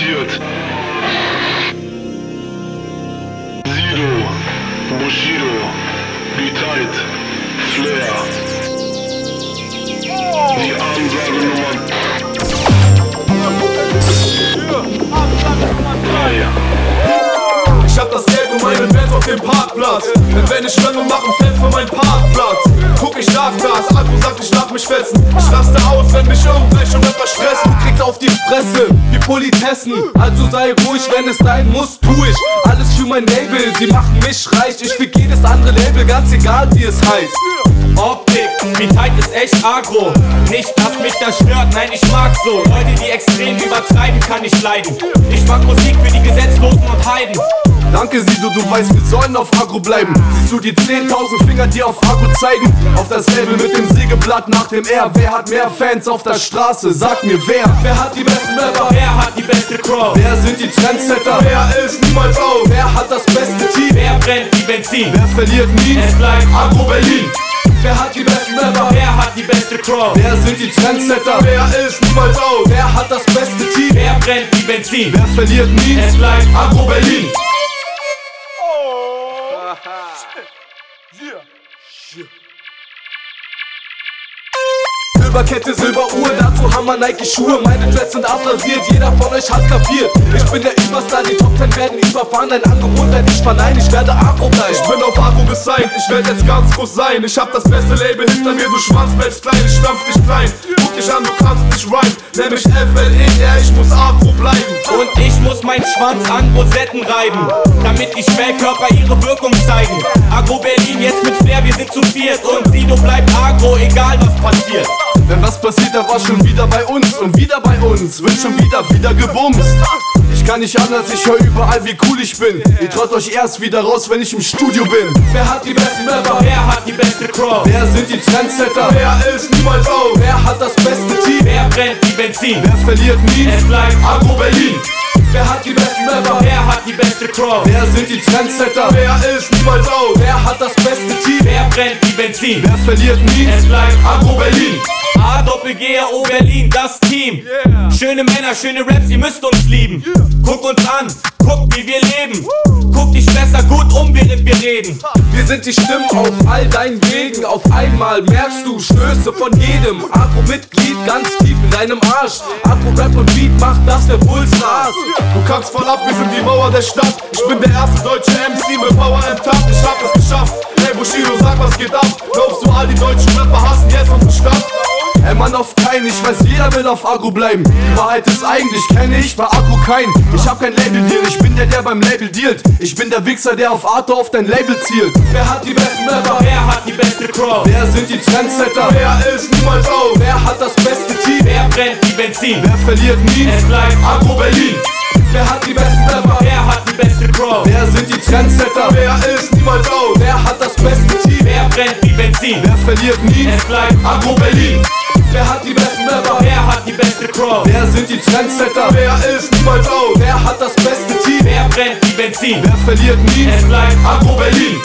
идет. Fans für meinen Parkplatz. Guck, ich darf das, Akku sagt, ich darf mich fetzen. Ich raste aus, wenn mich irgendwelche schon etwas stressen. Du kriegst auf die Fresse, wie Politessen. Also sei ruhig, wenn es sein muss, tu ich. Alles für mein Label, sie machen mich reich. Ich fick jedes andere Label, ganz egal wie es heißt. Optik, wie tight ist echt agro. Nicht, dass mich das stört, nein, ich mag so. Leute, die extrem übertreiben, kann ich leiden. Ich mag Musik für die Gesetzlosen und Heiden. Danke Sido, du weißt, wir sollen auf Agro bleiben. Siehst du die 10.000 Finger, die auf Agro zeigen? Auf das Label mit dem Sägeblatt nach dem R. Wer hat mehr Fans auf der Straße? Sag mir wer. Wer hat die besten Rapper? Wer hat die beste Crow? Wer sind die Trendsetter? Wer ist niemals auf? Wer hat das beste Team? Wer brennt wie Benzin? Wer verliert nie? Es bleibt Agro Berlin. Wer hat die besten Rapper? Wer hat die beste Crow? Wer sind die Trendsetter? Wer ist niemals auf? Wer hat das beste Team? Wer brennt wie Benzin? Wer verliert nie? Es bleibt Agro Berlin. Silberkette, Silberuhr, dazu Hammer, Nike Schuhe. Meine Dreads sind abrasiert, jeder von euch hat kapiert. Ich bin der Überstar, die Top 10 werden überfahren. Dein Angebot werde ich verneinen, ich werde Agro bleiben Ich bin auf Agro gesigned, ich werde jetzt ganz groß sein. Ich hab das beste Label hinter mir, du Schwanz bleibst klein, ich stampf dich klein Guck dich an, du kannst nicht rhyme Nenn mich FLER, ich muss Agro bleiben Und ich muss meinen Schwanz an Rosetten reiben, damit die Schwellkörper ihre Wirkung zeigen. Agro Berlin jetzt mit Flair, wir sind zu viert und Sido bleibt Agro, egal was passiert. Denn was passiert, da war schon wieder bei uns und wieder bei uns, wird schon wieder, wieder gebumst. Ich kann nicht anders, ich höre überall, wie cool ich bin. Ihr traut euch erst wieder raus, wenn ich im Studio bin. Wer hat die besten Rapper? Wer hat die beste Crow? Wer sind die Trendsetter? Wer ist niemals Benzin? Wer verliert nie? Es bleibt Agro Berlin. Wer hat die besten Rapper? Wer hat die beste Crow? Wer sind die Trendsetter? Wer ist niemals auf? Wer hat das beste Team? Wer brennt wie Benzin? Wer verliert nie? Es bleibt Agro Berlin. A Doppel G O Berlin, das Team. Schöne Männer, schöne Raps, ihr müsst uns lieben. Guck uns an, guck wie wir leben. Guck dich besser gut um, während wir reden. Wir sind die Stimmen auf all deinen Wegen. Auf einmal merkst du Stöße von jedem. Agro-Mitglied ganz tief in deinem Arsch. Agro-Rap und Beat macht das der Puls ras. Du kannst voll ab, wir sind die Mauer der Stadt. Ich bin der erste deutsche MC ich weiß, jeder will auf Agro bleiben. Die Wahrheit ist eigentlich, kenne ich bei Agro keinen. Ich hab kein Label-Deal, ich bin der, der beim Label dealt. Ich bin der Wichser, der auf Arthur auf dein Label zielt. Wer hat die besten Rapper? Wer hat die beste Crow? Wer sind die Trendsetter? Wer ist niemals auf? Wer hat das beste Team? Wer brennt wie Benzin? Wer verliert nie? Es bleibt Agro Berlin. Wer hat die besten Rapper? Wer hat die beste Crow? Wer sind die Trendsetter? Wer ist niemals auf? Wer hat das beste Team? Wer brennt wie Benzin? Wer verliert nie? Es bleibt Agro Berlin. Wer hat die besten Rapper? Wer hat die beste Crow? Wer sind die Trendsetter? Wer ist niemals auf? Wer hat das beste Team? Wer brennt wie Benzin? Wer verliert nie? Es bleibt Agro Berlin.